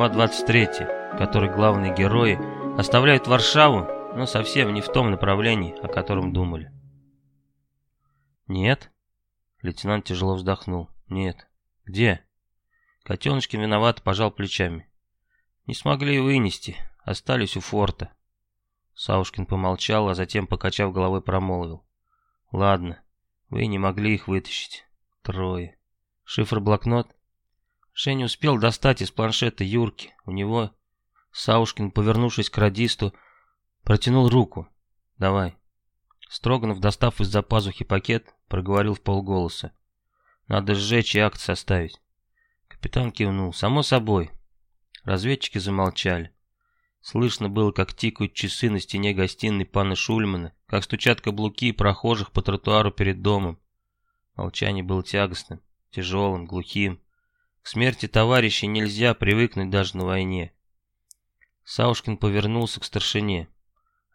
Глава 23, в которой главные герои оставляют Варшаву, но совсем не в том направлении, о котором думали. «Нет?» Лейтенант тяжело вздохнул. «Нет. Где?» Котеночкин виноват, пожал плечами. «Не смогли вынести. Остались у форта». Саушкин помолчал, а затем, покачав головой, промолвил. «Ладно, вы не могли их вытащить. Трое. Шифр-блокнот?» Женя успел достать из планшета Юрки. У него... Саушкин, повернувшись к радисту, протянул руку. «Давай». Строганов, достав из-за пазухи пакет, проговорил в полголоса. «Надо сжечь и акт составить». Капитан кивнул. «Само собой». Разведчики замолчали. Слышно было, как тикают часы на стене гостиной пана Шульмана, как стучат каблуки прохожих по тротуару перед домом. Молчание было тягостным, тяжелым, глухим. Смерти товарища нельзя привыкнуть даже на войне. Саушкин повернулся к старшине.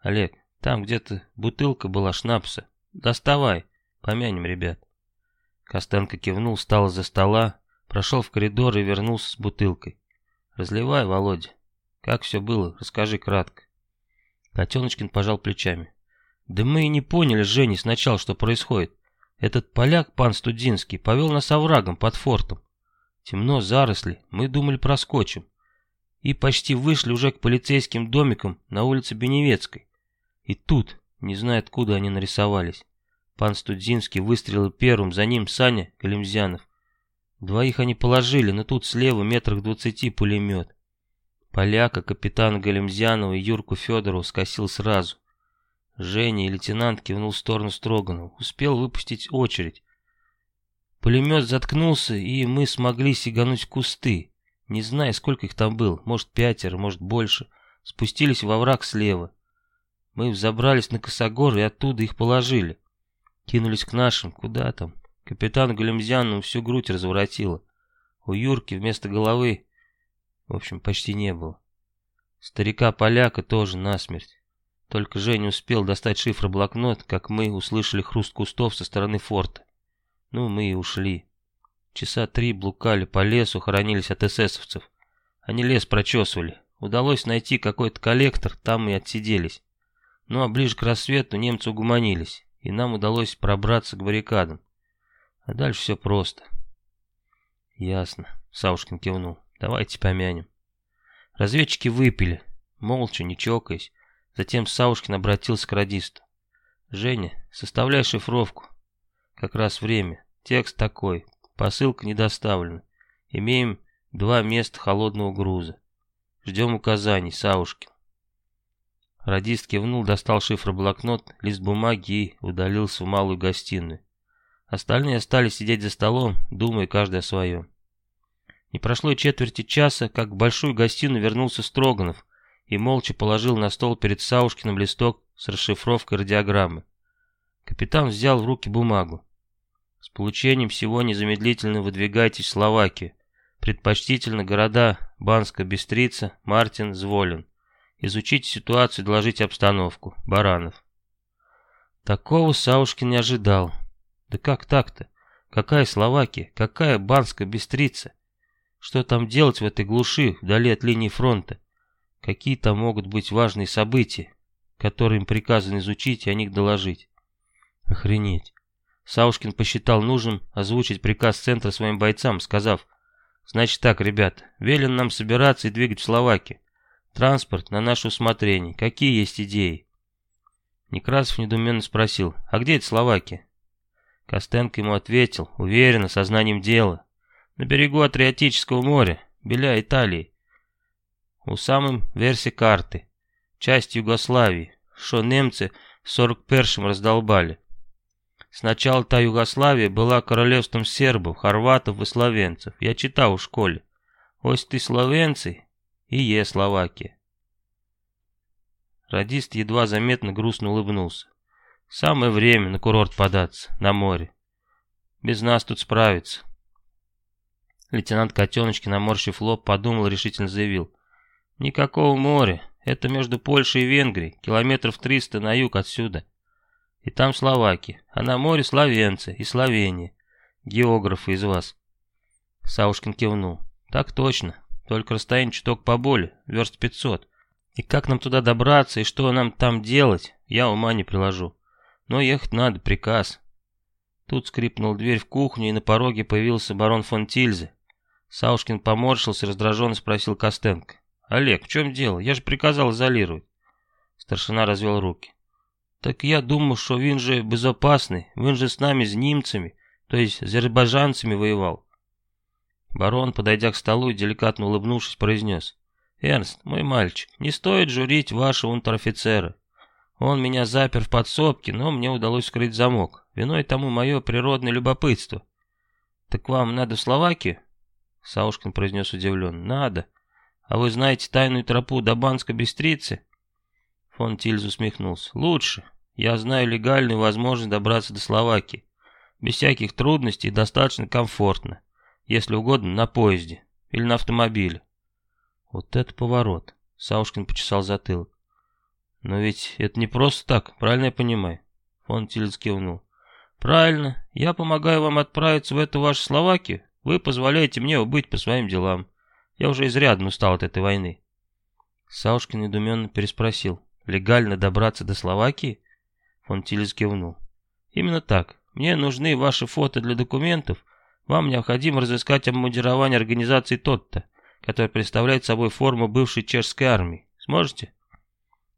«Олег, там где-то бутылка была шнапса. Доставай, помянем ребят». Костенко кивнул, встал из-за стола, прошел в коридор и вернулся с бутылкой. «Разливай, Володя. Как все было, расскажи кратко». Котеночкин пожал плечами. «Да мы и не поняли, Женя, сначала, что происходит. Этот поляк, пан Студинский, повел нас оврагом под фортом. Темно, заросли, мы думали проскочим. И почти вышли уже к полицейским домикам на улице Беневецкой. И тут, не знаю откуда они нарисовались. Пан Студзинский выстрелил первым, за ним Саня Галимзянов. Двоих они положили, но тут слева метрах двадцати пулемет. Поляка, капитана Галимзянова и Юрку Федорова скосил сразу. Женя и лейтенант кивнул в сторону Строганова. Успел выпустить очередь. Пулемет заткнулся, и мы смогли сигануть в кусты. Не знаю, сколько их там было, может пятеро, может больше. Спустились во враг слева. Мы взобрались на косогор и оттуда их положили. Кинулись к нашим, куда там. Капитану Галимзяну всю грудь разворотило. У Юрки вместо головы, в общем, почти не было. Старика-поляка тоже насмерть. Только Женя успел достать шифр-блокнот, как мы услышали хруст кустов со стороны форта. Ну, мы и ушли. Часа три блукали по лесу, хоронились от эсэсовцев. Они лес прочесывали. Удалось найти какой-то коллектор, там и отсиделись. Ну а ближе к рассвету немцы угуманились, и нам удалось пробраться к баррикадам. А дальше все просто. Ясно, Саушкин кивнул. Давайте помянем. Разведчики выпили, молча, не чокаясь. Затем Саушкин обратился к радисту. «Женя, составляй шифровку. Как раз время. Текст такой. Посылка не доставлена. Имеем два места холодного груза. Ждем указаний, Саушкин. Радист кивнул, достал шифр-блокнот, лист бумаги и удалился в малую гостиную. Остальные остались сидеть за столом, думая каждый о своем. Не прошло четверти часа, как в большую гостиную вернулся Строганов и молча положил на стол перед Саушкиным листок с расшифровкой радиограммы. Капитан взял в руки бумагу. С получением всего незамедлительно выдвигайтесь в Словакию. Предпочтительно города Банска, Бестрица, Мартин, Зволин. Изучите ситуацию и доложите обстановку. Баранов. Такого Саушкин не ожидал. Да как так-то? Какая Словакия? Какая Банска, Бестрица? Что там делать в этой глуши, вдали от линии фронта? Какие там могут быть важные события, которые им приказано изучить и о них доложить? Охренеть. Саушкин посчитал нужным озвучить приказ центра своим бойцам, сказав, «Значит так, ребят, велен нам собираться и двигать в Словакию. Транспорт на наше усмотрение. Какие есть идеи?» Некрасов недоуменно спросил, «А где это Словакия?» Костенко ему ответил, уверенно, сознанием дела. «На берегу Адриатического моря, Беля Италии. У самым версии карты. Часть Югославии, что немцы в 41-м раздолбали. Сначала та Югославия была королевством сербов, хорватов и словенцев. Я читал в школе. Ось ты словенцы и е Словакия. Радист едва заметно грустно улыбнулся. Самое время на курорт податься, на море. Без нас тут справиться. Лейтенант Котеночки, наморщив лоб, подумал решительно заявил. Никакого моря. Это между Польшей и Венгрией, километров триста на юг отсюда. И там словаки, а на море словенцы и Словения. Географы из вас. Саушкин кивнул. Так точно. только расстояние чуток поболе, верст пятьсот. И как нам туда добраться, и что нам там делать, я ума не приложу. Но ехать надо, приказ. Тут скрипнула дверь в кухню, и на пороге появился барон фон Тильзе. Саушкин поморщился и раздраженно спросил Костенко. «Олег, в чем дело? Я же приказал изолировать». Старшина развел руки. «Так я думал, что він же безопасный, він же с нами, с немцами, то есть азербайджанцами воевал». Барон, подойдя к столу и деликатно улыбнувшись, произнес. «Эрнст, мой мальчик, не стоит журить вашего унтер-офицера. Он меня запер в подсобке, но мне удалось скрыть замок. Виной тому мое природное любопытство. Так вам надо в Словакию? Саушкин произнес удивленно. Надо. А вы знаете тайную тропу до Банской Бестрицы? Фон Тильз усмехнулся. Лучше. Я знаю легальную возможность добраться до Словакии. Без всяких трудностей и достаточно комфортно. Если угодно, на поезде. Или на автомобиле. Вот это поворот. Саушкин почесал затылок. Но ведь это не просто так, правильно я понимаю? Фон Тильц кивнул. Правильно, я помогаю вам отправиться в эту вашу Словакию. Вы позволяете мне убыть по своим делам. Я уже изрядно устал от этой войны. Саушкин недуменно переспросил. Легально добраться до Словакии? Фон Тильц кивнул. Именно так. Мне нужны ваши фото для документов. Вам необходимо разыскать обмундирование организации ТОТТО, которая представляет собой форму бывшей чешской армии. Сможете?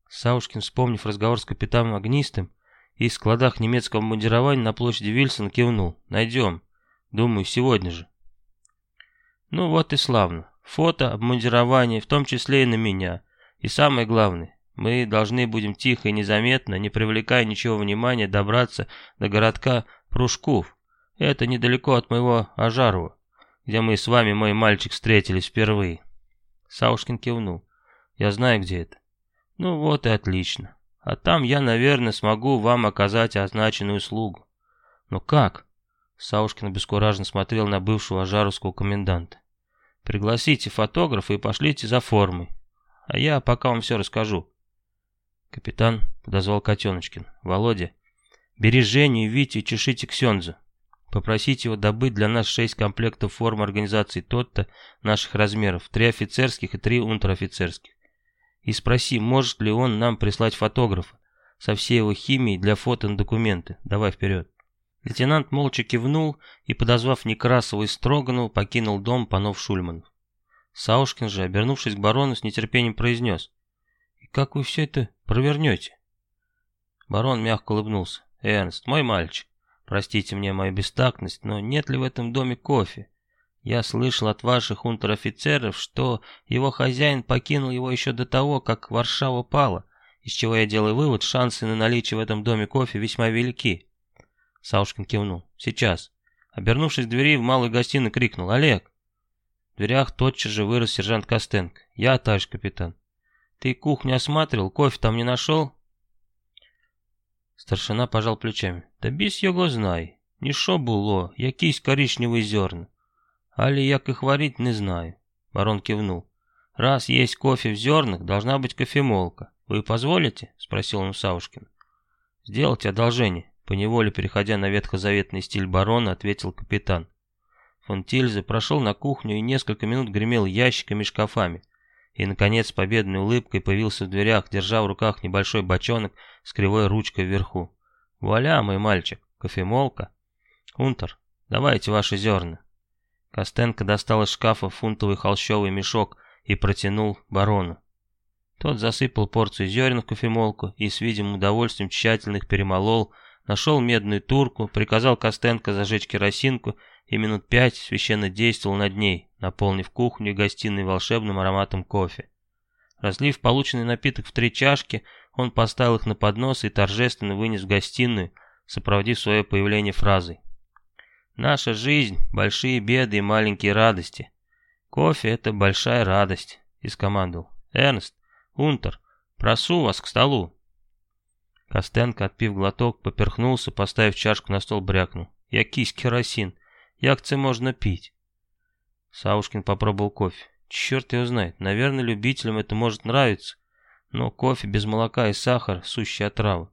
Саушкин, вспомнив разговор с капитаном Огнистым и в складах немецкого мундирования на площади Вильсон, кивнул. «Найдем. Думаю, сегодня же». «Ну вот и славно. Фото, обмундирование, в том числе и на меня. И самое главное, мы должны будем тихо и незаметно, не привлекая ничего внимания, добраться до городка Прушков. Это недалеко от моего Ажарова, где мы с вами, мой мальчик, встретились впервые». Саушкин кивнул. «Я знаю, где это. Ну вот и отлично. А там я, наверное, смогу вам оказать означенную услугу. Но как? Саушкин обескураженно смотрел на бывшего ажаровского коменданта. Пригласите фотографа и пошлите за формой. А я пока вам все расскажу. Капитан подозвал Котеночкин. Володя, бери Женю Витю и чешите Ксензу. Попросите его добыть для нас шесть комплектов формы организации тот-то наших размеров, три офицерских и три унтер-офицерских и спроси, может ли он нам прислать фотографа со всей его химией для фото на документы. Давай вперед. Лейтенант молча кивнул и, подозвав Некрасова и Строганова, покинул дом панов Шульманов. Саушкин же, обернувшись к барону, с нетерпением произнес. «И как вы все это провернете?» Барон мягко улыбнулся. «Эрнст, мой мальчик, простите мне мою бестактность, но нет ли в этом доме кофе? Я слышал от ваших унтер-офицеров, что его хозяин покинул его еще до того, как Варшава пала, из чего я делаю вывод, шансы на наличие в этом доме кофе весьма велики. Саушкин кивнул. Сейчас. Обернувшись к двери, в малую гостиную крикнул. «Олег!» В дверях тотчас же вырос сержант Костенко. «Я, товарищ капитан. Ты кухню осматривал, кофе там не нашел?» Старшина пожал плечами. «Да без його знай. Не шо було, якісь коричневые зерна. Али як их варить, не знаю. Барон кивнул. Раз есть кофе в зернах, должна быть кофемолка. Вы позволите? Спросил он Саушкин. Сделайте одолжение. Поневоле, переходя на ветхозаветный стиль барона, ответил капитан. Фон Тильзе прошел на кухню и несколько минут гремел ящиками и шкафами. И, наконец, с победной улыбкой появился в дверях, держа в руках небольшой бочонок с кривой ручкой вверху. «Вуаля, мой мальчик, кофемолка. Унтер, давайте ваши зерна». Костенко достал из шкафа фунтовый холщовый мешок и протянул барону. Тот засыпал порцию зерен в кофемолку и с видимым удовольствием тщательно их перемолол, нашел медную турку, приказал Костенко зажечь керосинку и минут пять священно действовал над ней, наполнив кухню и гостиную волшебным ароматом кофе. Разлив полученный напиток в три чашки, он поставил их на поднос и торжественно вынес в гостиную, сопроводив свое появление фразой. Наша жизнь – большие беды и маленькие радости. Кофе – это большая радость, и скомандовал. Эрнст, Унтер, просу вас к столу. Костенко, отпив глоток, поперхнулся, поставив чашку на стол, брякнул. Якийсь керосин, як це можно пить? Саушкин попробовал кофе. Черт его знает, наверное, любителям это может нравиться, но кофе без молока и сахара – сущая отрава.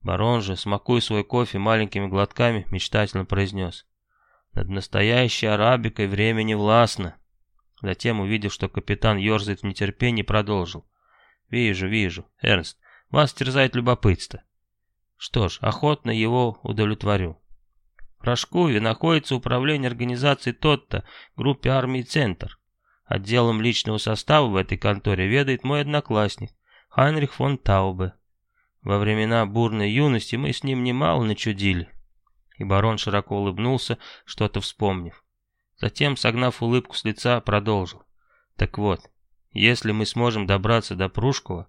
Барон же, смакуя свой кофе маленькими глотками, мечтательно произнес. Над настоящей арабикой время не властно. Затем, увидев, что капитан ерзает в нетерпении, продолжил. «Вижу, вижу. Эрнст, вас терзает любопытство. Что ж, охотно его удовлетворю. В Рожкове находится управление организации ТОТТО, группе армии «Центр». Отделом личного состава в этой конторе ведает мой одноклассник, Хайнрих фон Таубе. Во времена бурной юности мы с ним немало начудили. И барон широко улыбнулся, что-то вспомнив. Затем, согнав улыбку с лица, продолжил. Так вот, если мы сможем добраться до Прушкова,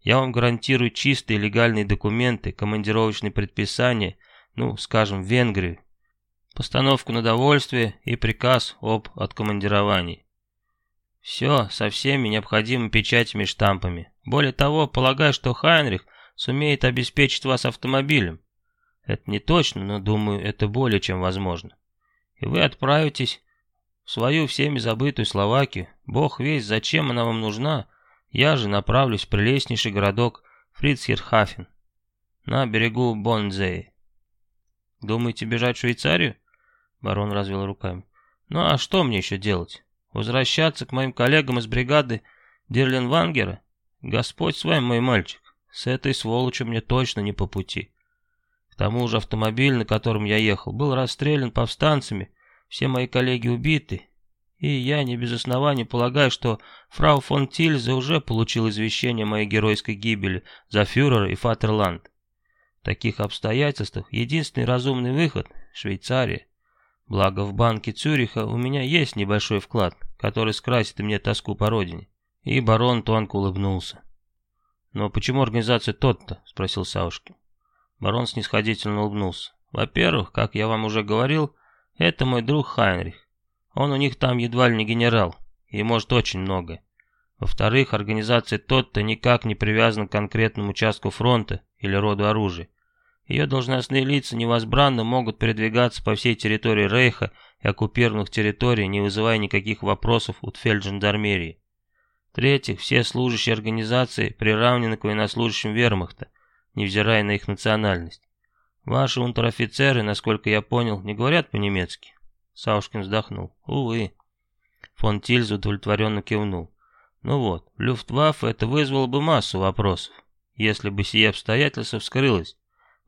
я вам гарантирую чистые легальные документы, командировочные предписания, ну, скажем, в Венгрию, постановку на довольствие и приказ об откомандировании. Все со всеми необходимыми печатями и штампами. Более того, полагаю, что Хайнрих сумеет обеспечить вас автомобилем. Это не точно, но думаю, это более чем возможно. И вы отправитесь в свою всеми забытую Словакию. Бог весь, зачем она вам нужна, я же направлюсь в прелестнейший городок Фрицхерхафен на берегу Бонзеи. Думаете бежать в Швейцарию? Барон развел руками. Ну а что мне еще делать? Возвращаться к моим коллегам из бригады Дерленвангера? Господь с вами, мой мальчик. С этой сволочью мне точно не по пути. К тому же автомобиль, на котором я ехал, был расстрелян повстанцами, все мои коллеги убиты, и я не без оснований полагаю, что фрау фон Тильзе уже получил извещение о моей геройской гибели за фюрера и Фатерланд. В таких обстоятельствах единственный разумный выход – Швейцария. Благо в банке Цюриха у меня есть небольшой вклад, который скрасит мне тоску по родине. И барон тонко улыбнулся. «Но почему организация тот-то?» – спросил Саушкин. Барон снисходительно улыбнулся. «Во-первых, как я вам уже говорил, это мой друг Хайнрих. Он у них там едва ли не генерал, и может очень многое. Во-вторых, организация тот-то никак не привязана к конкретному участку фронта или роду оружия. Ее должностные лица невозбранно могут передвигаться по всей территории Рейха и оккупированных территорий, не вызывая никаких вопросов у фельджандармерии. В-третьих, все служащие организации приравнены к военнослужащим вермахта, невзирая на их национальность. Ваши унтер-офицеры, насколько я понял, не говорят по-немецки. Саушкин вздохнул. Увы. Фон Тильз удовлетворенно кивнул. Ну вот, Люфтваффе это вызвало бы массу вопросов, если бы сие обстоятельство вскрылось.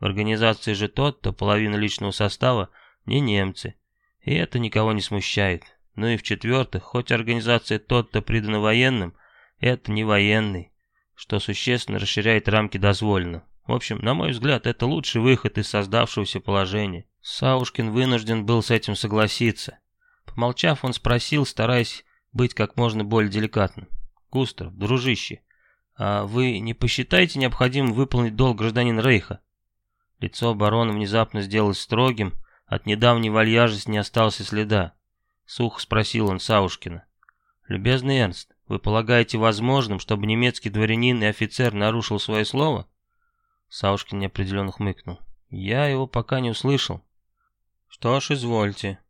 В организации же тот-то половина личного состава не немцы, и это никого не смущает. Ну и в-четвертых, хоть организация тот-то придана военным, это не военный, что существенно расширяет рамки дозволенного. В общем, на мой взгляд, это лучший выход из создавшегося положения. Саушкин вынужден был с этим согласиться. Помолчав, он спросил, стараясь быть как можно более деликатным. «Густав, дружище, а вы не посчитаете необходимым выполнить долг гражданина Рейха?» Лицо барона внезапно сделалось строгим, от недавней вальяжности не осталось и следа. Сухо спросил он Саушкина. «Любезный Эрнст, вы полагаете возможным, чтобы немецкий дворянин и офицер нарушил свое слово?» Саушкин неопределенно хмыкнул. «Я его пока не услышал. Что ж, извольте.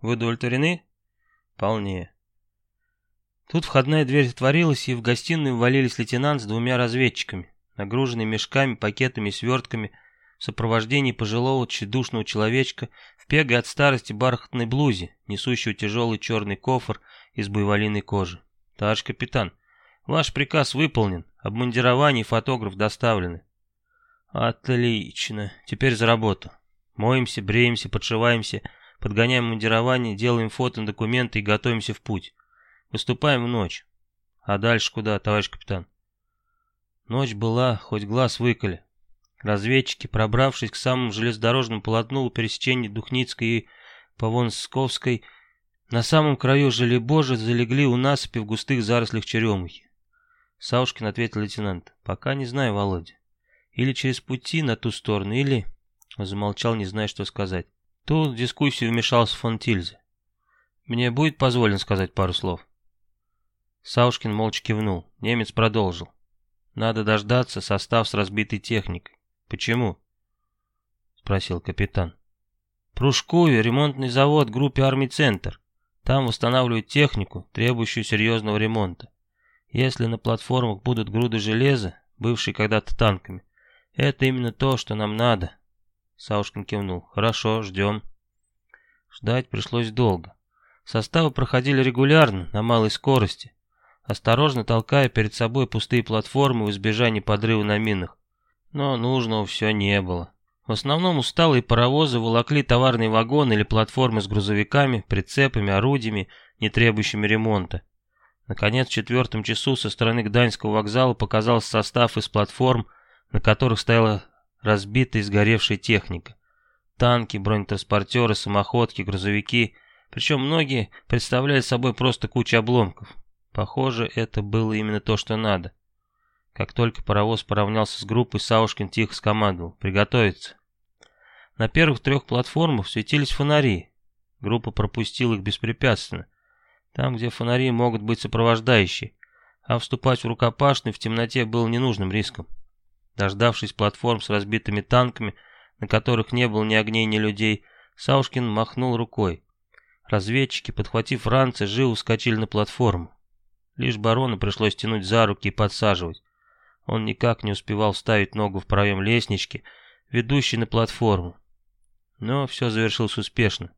Вы удовлетворены? Вполне. Тут входная дверь отворилась, и в гостиную ввалились лейтенант с двумя разведчиками, нагруженные мешками, пакетами и свертками, в сопровождении пожилого тщедушного человечка в пеге от старости бархатной блузе, несущего тяжелый черный кофр из буйволиной кожи. «Товарищ капитан, ваш приказ выполнен, обмундирование и фотограф доставлены». «Отлично, теперь за работу». Моемся, бреемся, подшиваемся, подгоняем мундирование, делаем фото, документы и готовимся в путь. Выступаем в ночь. А дальше куда, товарищ капитан? Ночь была, хоть глаз выколи. Разведчики, пробравшись к самому железнодорожному полотну у пересечения Духницкой и Повонсковской, на самом краю желебожа залегли у насыпи в густых зарослях черемухи. Саушкин ответил лейтенант. «Пока не знаю, Володя. Или через пути на ту сторону, или...» Замолчал, не зная, что сказать. Тут в дискуссию вмешался фон Тильзе. «Мне будет позволено сказать пару слов?» Саушкин молча кивнул. Немец продолжил. «Надо дождаться состав с разбитой техникой». «Почему?» Спросил капитан. «Прушкове ремонтный завод группе армий «Центр». Там восстанавливают технику, требующую серьезного ремонта. Если на платформах будут груды железа, бывшие когда-то танками, это именно то, что нам надо. Саушкин кивнул. «Хорошо, ждем». Ждать пришлось долго. Составы проходили регулярно, на малой скорости, осторожно толкая перед собой пустые платформы в избежании подрыва на минах. Но нужного все не было. В основном усталые паровозы волокли товарные вагоны или платформы с грузовиками, прицепами, орудиями, не требующими ремонта. Наконец, в четвертом часу со стороны Гданьского вокзала показался состав из платформ, на которых стояла разбитая и сгоревшая техника. Танки, бронетранспортеры, самоходки, грузовики, причем многие представляли собой просто кучу обломков. Похоже, это было именно то, что надо. Как только паровоз поравнялся с группой, Саушкин тихо скомандовал «Приготовиться». На первых трех платформах светились фонари. Группа пропустила их беспрепятственно. Там, где фонари могут быть сопровождающие, а вступать в рукопашный в темноте было ненужным риском. Дождавшись платформ с разбитыми танками, на которых не было ни огней, ни людей, Саушкин махнул рукой. Разведчики, подхватив ранцы, живо вскочили на платформу. Лишь барону пришлось тянуть за руки и подсаживать. Он никак не успевал вставить ногу в проем лестнички, ведущей на платформу. Но все завершилось успешно.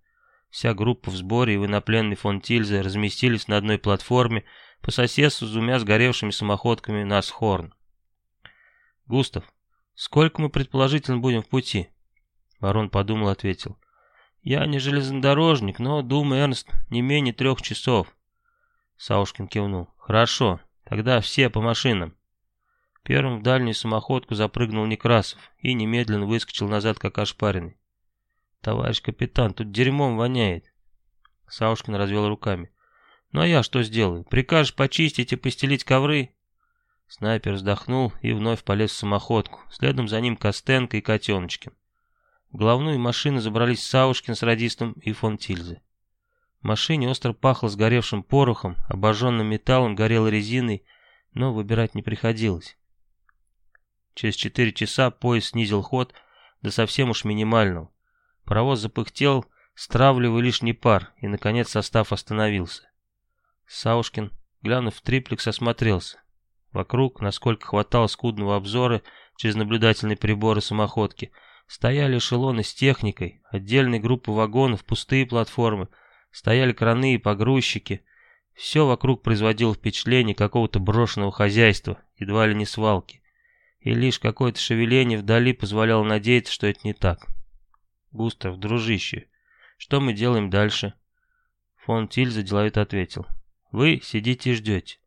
Вся группа в сборе и военнопленный фон Тильзе разместились на одной платформе по соседству с двумя сгоревшими самоходками на Схорн. «Густав, сколько мы предположительно будем в пути?» Барон подумал, ответил. «Я не железнодорожник, но, думаю, Эрнст, не менее трех часов». Саушкин кивнул. «Хорошо, тогда все по машинам». Первым в дальнюю самоходку запрыгнул Некрасов и немедленно выскочил назад, как ошпаренный. «Товарищ капитан, тут дерьмом воняет». Саушкин развел руками. «Ну а я что сделаю? Прикажешь почистить и постелить ковры?» Снайпер вздохнул и вновь полез в самоходку. Следом за ним Костенко и Котеночкин. В главную машину забрались Саушкин с радистом и фон Тильзе. В машине остро пахло сгоревшим порохом, обожженным металлом, горелой резиной, но выбирать не приходилось. Через четыре часа поезд снизил ход до совсем уж минимального. Паровоз запыхтел, стравливая лишний пар, и, наконец, состав остановился. Саушкин, глянув в триплекс, осмотрелся. Вокруг, насколько хватало скудного обзора через наблюдательные приборы самоходки, стояли эшелоны с техникой, отдельные группы вагонов, пустые платформы, стояли краны и погрузчики. Все вокруг производило впечатление какого-то брошенного хозяйства, едва ли не свалки. И лишь какое-то шевеление вдали позволяло надеяться, что это не так. «Густав, дружище, что мы делаем дальше?» Фон Тильза деловито ответил. «Вы сидите и ждете.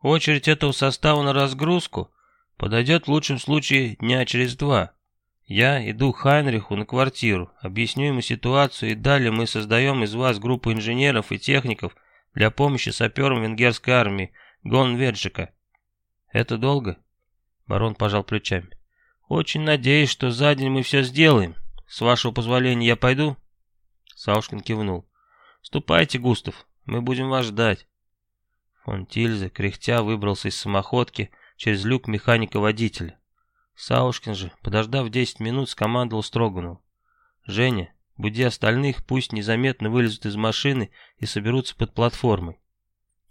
Очередь этого состава на разгрузку подойдет в лучшем случае дня через два. Я иду к Хайнриху на квартиру, объясню ему ситуацию, и далее мы создаем из вас группу инженеров и техников для помощи саперам венгерской армии Гонведжика. Это долго?» Барон пожал плечами. «Очень надеюсь, что за день мы все сделаем. С вашего позволения я пойду?» Саушкин кивнул. «Ступайте, Густав, мы будем вас ждать». Фон Тильзе, кряхтя, выбрался из самоходки через люк механика-водителя. Саушкин же, подождав 10 минут, скомандовал Строганову. «Женя, буди остальных, пусть незаметно вылезут из машины и соберутся под платформой».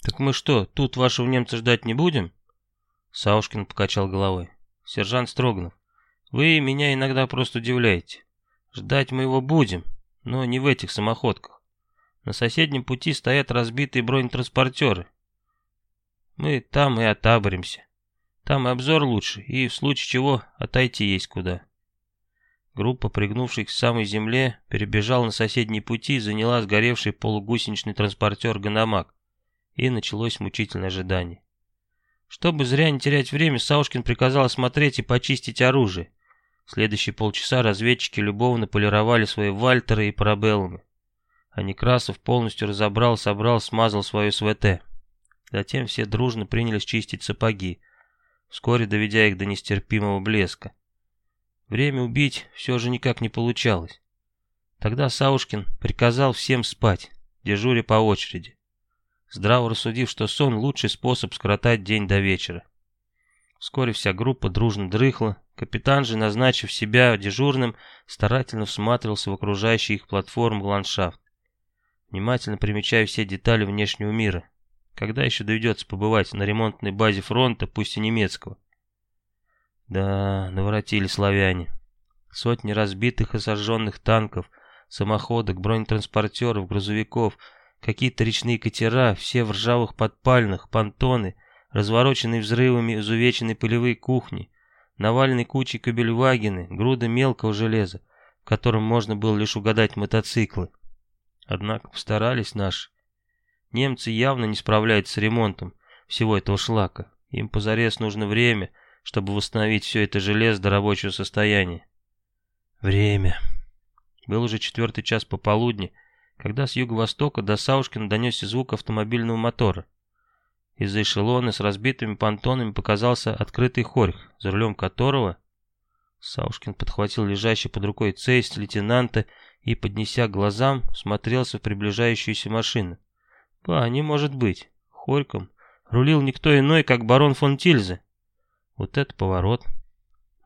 «Так мы что, тут вашего немца ждать не будем?» Саушкин покачал головой. «Сержант Строганов, вы меня иногда просто удивляете. Ждать мы его будем, но не в этих самоходках. На соседнем пути стоят разбитые бронетранспортеры. Мы там и отаборимся. Там и обзор лучше, и в случае чего отойти есть куда». Группа, пригнувшись к самой земле, перебежала на соседние пути и заняла сгоревший полугусеничный транспортер «Ганамак». И началось мучительное ожидание. Чтобы зря не терять время, Саушкин приказал осмотреть и почистить оружие. В следующие полчаса разведчики любовно полировали свои вальтеры и парабеллумы. А Некрасов полностью разобрал, собрал, смазал свою СВТ. Затем все дружно принялись чистить сапоги, вскоре доведя их до нестерпимого блеска. Время убить все же никак не получалось. Тогда Саушкин приказал всем спать, дежуря по очереди здраво рассудив, что сон – лучший способ скоротать день до вечера. Вскоре вся группа дружно дрыхла, капитан же, назначив себя дежурным, старательно всматривался в окружающий их платформу ландшафт, внимательно примечая все детали внешнего мира. Когда еще доведется побывать на ремонтной базе фронта, пусть и немецкого? Да, наворотили славяне. Сотни разбитых и сожженных танков, самоходок, бронетранспортеров, грузовиков – какие-то речные катера, все в ржавых подпальных, понтоны, развороченные взрывами изувеченные полевые кухни, наваленные кучей кабельвагены, груда мелкого железа, в котором можно было лишь угадать мотоциклы. Однако постарались наши. Немцы явно не справляются с ремонтом всего этого шлака. Им позарез нужно время, чтобы восстановить все это железо до рабочего состояния. Время. Был уже четвертый час пополудни, когда с юго-востока до Саушкина донесся звук автомобильного мотора. Из-за эшелона с разбитыми понтонами показался открытый хорьх, за рулем которого... Саушкин подхватил лежащий под рукой цейст лейтенанта и, поднеся к глазам, смотрелся в приближающуюся машину. Па, не может быть. Хорьком рулил никто иной, как барон фон Тильзе. Вот это поворот.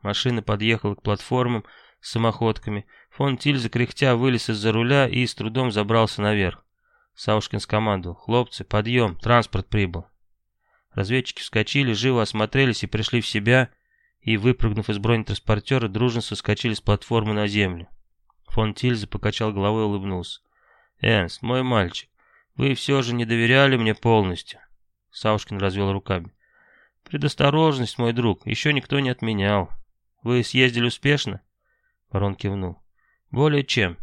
Машина подъехала к платформам с самоходками. Фон Тильзе кряхтя вылез из-за руля и с трудом забрался наверх. Саушкин скомандовал. «Хлопцы, подъем, транспорт прибыл». Разведчики вскочили, живо осмотрелись и пришли в себя, и, выпрыгнув из бронетранспортера, дружно соскочили с платформы на землю. Фон Тильзе покачал головой и улыбнулся. «Энст, мой мальчик, вы все же не доверяли мне полностью». Саушкин развел руками. «Предосторожность, мой друг, еще никто не отменял. Вы съездили успешно?» Барон кивнул. «Более чем.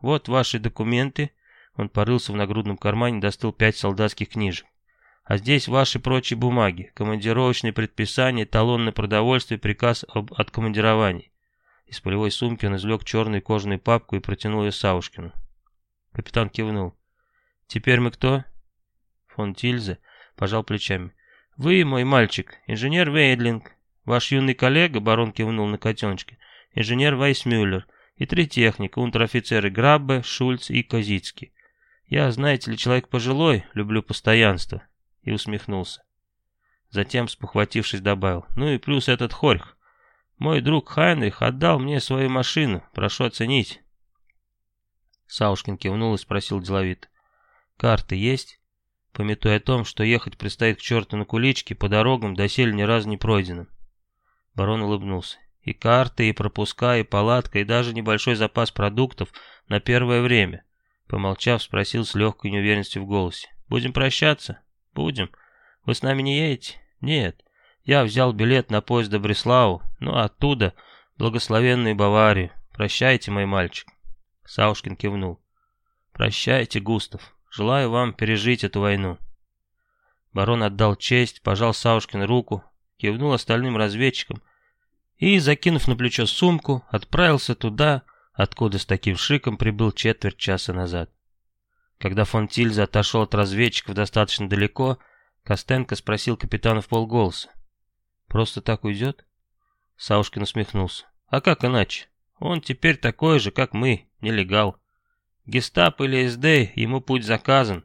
Вот ваши документы». Он порылся в нагрудном кармане, достал пять солдатских книжек. А здесь ваши прочие бумаги, командировочные предписания, талон на продовольствие, приказ об откомандировании. Из полевой сумки он извлек черную кожаную папку и протянул ее Саушкину. Капитан кивнул. «Теперь мы кто?» Фон Тильзе пожал плечами. «Вы, мой мальчик, инженер Вейдлинг. Ваш юный коллега, барон кивнул на котеночке, инженер Вайсмюллер и три техника, унтер-офицеры Граббе, Шульц и Козицкий. Я, знаете ли, человек пожилой, люблю постоянство». И усмехнулся. Затем, спохватившись, добавил. «Ну и плюс этот хорьх. Мой друг Хайнрих отдал мне свою машину. Прошу оценить». Саушкин кивнул и спросил деловито. «Карты есть?» Пометуя о том, что ехать предстоит к черту на куличке, по дорогам доселе ни разу не пройденным. Барон улыбнулся. «И карты, и пропуска, и палатка, и даже небольшой запас продуктов на первое время». Помолчав, спросил с легкой неуверенностью в голосе. «Будем прощаться?» «Будем. Вы с нами не едете?» «Нет. Я взял билет на поезд до Бреслау, ну оттуда благословенную Баварию. Прощайте, мой мальчик». Саушкин кивнул. «Прощайте, Густав. Желаю вам пережить эту войну». Барон отдал честь, пожал Саушкин руку, кивнул остальным разведчикам и, закинув на плечо сумку, отправился туда, откуда с таким шиком прибыл четверть часа назад. Когда фон Тильзе отошел от разведчиков достаточно далеко, Костенко спросил капитана в полголоса. «Просто так уйдет?» Саушкин усмехнулся. «А как иначе? Он теперь такой же, как мы, нелегал. Гестап или СД, ему путь заказан.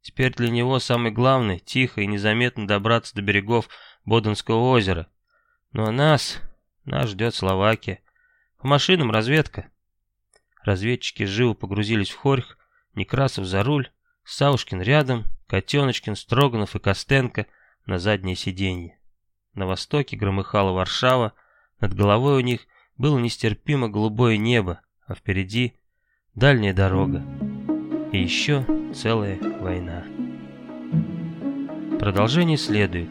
Теперь для него самый главный — тихо и незаметно добраться до берегов Боденского озера. Ну а нас... Нас ждет Словакия. По машинам разведка». Разведчики живо погрузились в Хорьх, Некрасов за руль, Саушкин рядом, Котеночкин, Строганов и Костенко на заднее сиденье. На востоке громыхала Варшава, над головой у них было нестерпимо голубое небо, а впереди дальняя дорога. И еще целая война. Продолжение следует.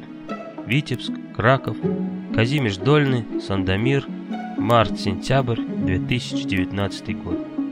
Витебск, Краков, Казимиш Дольный, Сандомир, март-сентябрь 2019 год.